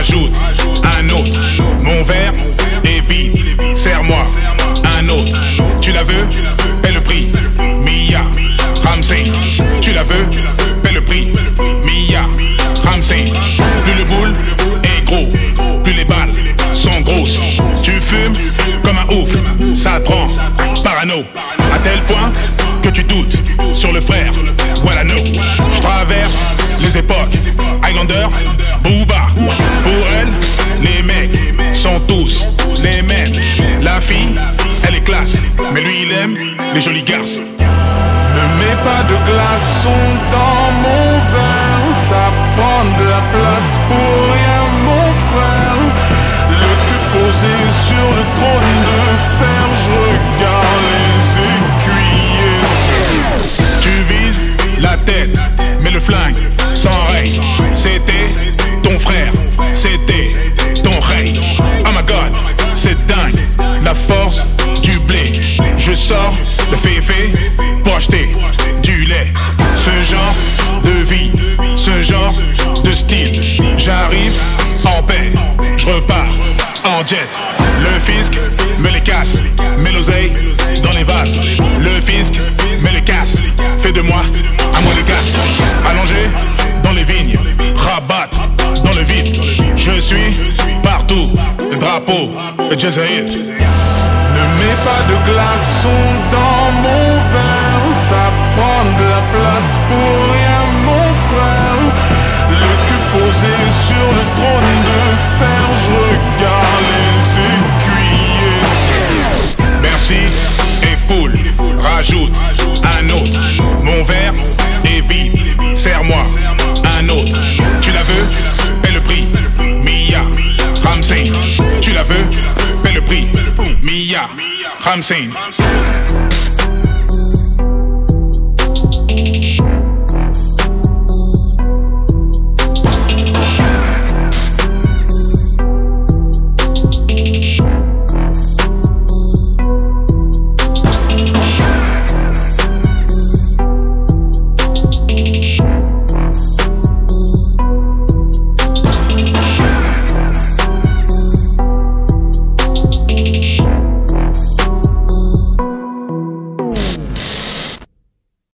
rajoute un autre. Mon verre est vide, serre-moi un autre. Tu la veux? Paie le prix. Mia, Ramsey. Tu la veux? Paie le prix. Mia, Ramsey. Plus le boule est gros, plus les balles sont grosses. Tu fumes comme un ouf, ça te rend parano. À tel point que tu doutes sur le frère. Voilà, no. Je traverse les époques. Highlander, Booba. Les jolies garces. Ne mets pas de glaçons dans mon verre, ça prend de la place pour rien, mon frère. Le cul posé sur le trône de fer, je regarde les écuyers. Tu vises la tête, mais le flingue s'enraye. C'était ton frère, c'était sors le féfé pour acheter du lait. Ce genre de vie, ce genre de style. J'arrive en paix, je repars en jet. Le fisc me les casse, met l'oseille dans les vases. Le fisc me les casse, fait de moi un moins de casque. Allongé dans les vignes, rabatte dans le vide. Je suis partout, le drapeau de Mets pas de glaçons dans mon verre, 50.